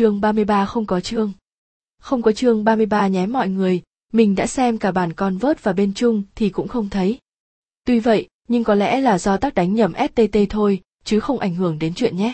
chương 33 không có chương. Không có chương 33 nhé mọi người, mình đã xem cả bản vớt và bên chung thì cũng không thấy. Tuy vậy, nhưng có lẽ là do tác đánh nhầm STT thôi, chứ không ảnh hưởng đến chuyện nhé.